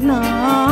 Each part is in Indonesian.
না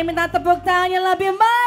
Minta tepuk tangan yang lebih baik.